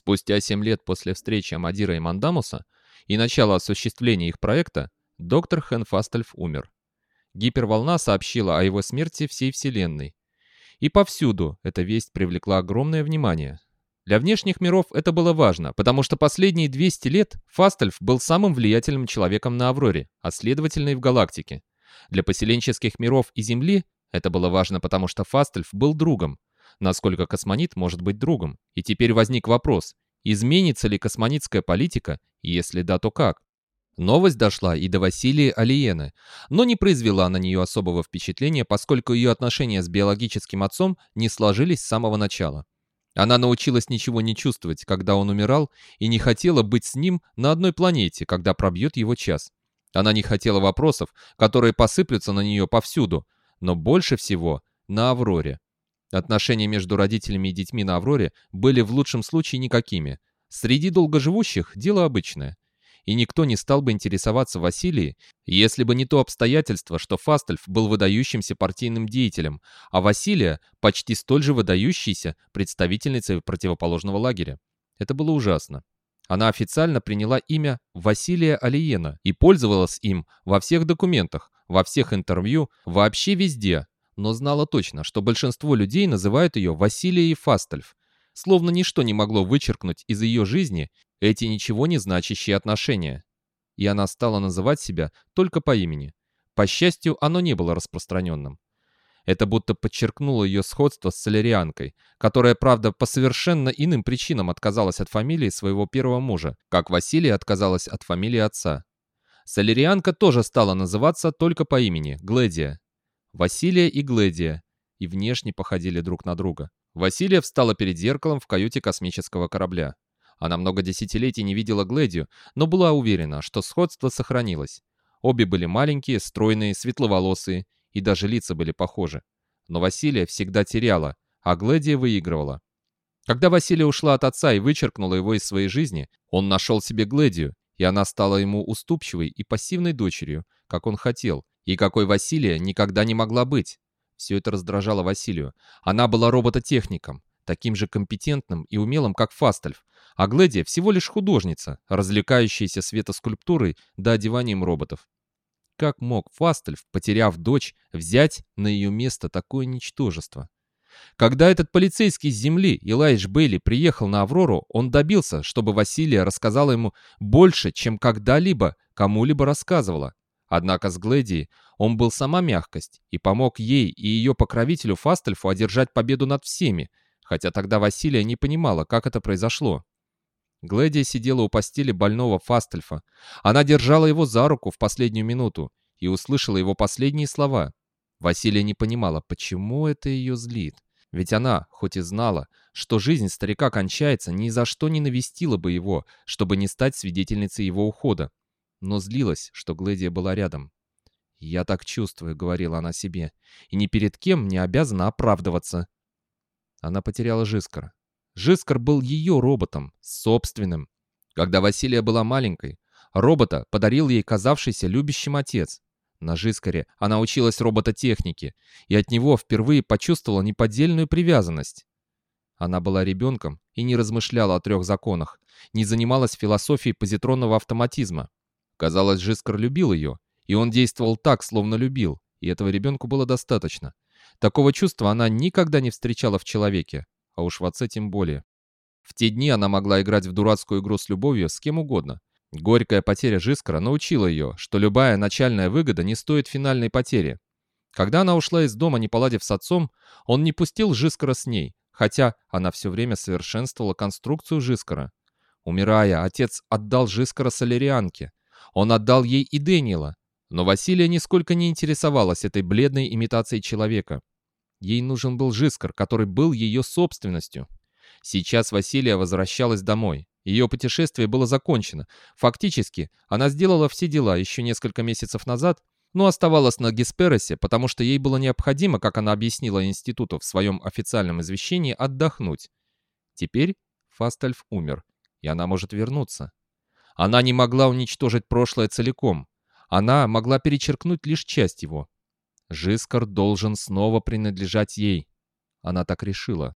Спустя семь лет после встречи Амадира и Мандамуса и начала осуществления их проекта, доктор Хэн Фастельф умер. Гиперволна сообщила о его смерти всей Вселенной. И повсюду эта весть привлекла огромное внимание. Для внешних миров это было важно, потому что последние 200 лет Фастельф был самым влиятельным человеком на Авроре, а следовательно и в галактике. Для поселенческих миров и Земли это было важно, потому что Фастельф был другом. Насколько космонит может быть другом? И теперь возник вопрос, изменится ли космонитская политика, если да, то как? Новость дошла и до Василии Алиены, но не произвела на нее особого впечатления, поскольку ее отношения с биологическим отцом не сложились с самого начала. Она научилась ничего не чувствовать, когда он умирал, и не хотела быть с ним на одной планете, когда пробьет его час. Она не хотела вопросов, которые посыплются на нее повсюду, но больше всего на Авроре. Отношения между родителями и детьми на Авроре были в лучшем случае никакими. Среди долгоживущих дело обычное и никто не стал бы интересоваться Василией, если бы не то обстоятельство, что Фастельф был выдающимся партийным деятелем, а Василия – почти столь же выдающейся представительницей противоположного лагеря. Это было ужасно. Она официально приняла имя Василия Алиена и пользовалась им во всех документах, во всех интервью, вообще везде, но знала точно, что большинство людей называют ее Василией Фастельф, словно ничто не могло вычеркнуть из ее жизни эти ничего не значащие отношения. И она стала называть себя только по имени. По счастью, оно не было распространенным. Это будто подчеркнуло ее сходство с солярианкой, которая, правда, по совершенно иным причинам отказалась от фамилии своего первого мужа, как Василия отказалась от фамилии отца. Солярианка тоже стала называться только по имени – Гледия. Василия и Гледия, и внешне походили друг на друга. Василия встала перед зеркалом в каюте космического корабля. Она много десятилетий не видела Гледию, но была уверена, что сходство сохранилось. Обе были маленькие, стройные, светловолосые, и даже лица были похожи. Но Василия всегда теряла, а Гледия выигрывала. Когда Василия ушла от отца и вычеркнула его из своей жизни, он нашел себе Гледию, и она стала ему уступчивой и пассивной дочерью, как он хотел, и какой Василия никогда не могла быть. Все это раздражало Василию. Она была робототехником, таким же компетентным и умелым, как Фастальф, а Глэдия всего лишь художница, развлекающаяся светоскульптурой да одеванием роботов. Как мог Фастальф, потеряв дочь, взять на ее место такое ничтожество? Когда этот полицейский с земли, Илайдж Бейли, приехал на Аврору, он добился, чтобы Василия рассказала ему больше, чем когда-либо кому-либо рассказывала. Однако с Глэдией он был сама мягкость и помог ей и ее покровителю Фастельфу одержать победу над всеми, хотя тогда Василия не понимала, как это произошло. Гледия сидела у постели больного Фастельфа. Она держала его за руку в последнюю минуту и услышала его последние слова. Василия не понимала, почему это ее злит. Ведь она, хоть и знала, что жизнь старика кончается, ни за что не навестила бы его, чтобы не стать свидетельницей его ухода. Но злилась, что Гледия была рядом. «Я так чувствую», — говорила она себе, — «и ни перед кем не обязана оправдываться». Она потеряла Жискара. Жискар был ее роботом, собственным. Когда Василия была маленькой, робота подарил ей казавшийся любящим отец. На Жискаре она училась робототехнике и от него впервые почувствовала неподдельную привязанность. Она была ребенком и не размышляла о трех законах, не занималась философией позитронного автоматизма. Казалось, Жискар любил ее, и он действовал так, словно любил, и этого ребенку было достаточно. Такого чувства она никогда не встречала в человеке, а уж в отце тем более. В те дни она могла играть в дурацкую игру с любовью с кем угодно. Горькая потеря Жискара научила ее, что любая начальная выгода не стоит финальной потери. Когда она ушла из дома, не поладив с отцом, он не пустил Жискара с ней, хотя она все время совершенствовала конструкцию Жискара. Умирая, отец отдал Жискара Солярианке. Он отдал ей и Дэниела. Но Василия нисколько не интересовалась этой бледной имитацией человека. Ей нужен был Жискар, который был ее собственностью. Сейчас Василия возвращалась домой. Ее путешествие было закончено. Фактически, она сделала все дела еще несколько месяцев назад, но оставалась на Гесперосе, потому что ей было необходимо, как она объяснила институту в своем официальном извещении, отдохнуть. Теперь Фастальф умер, и она может вернуться. Она не могла уничтожить прошлое целиком. Она могла перечеркнуть лишь часть его. Жискар должен снова принадлежать ей. Она так решила.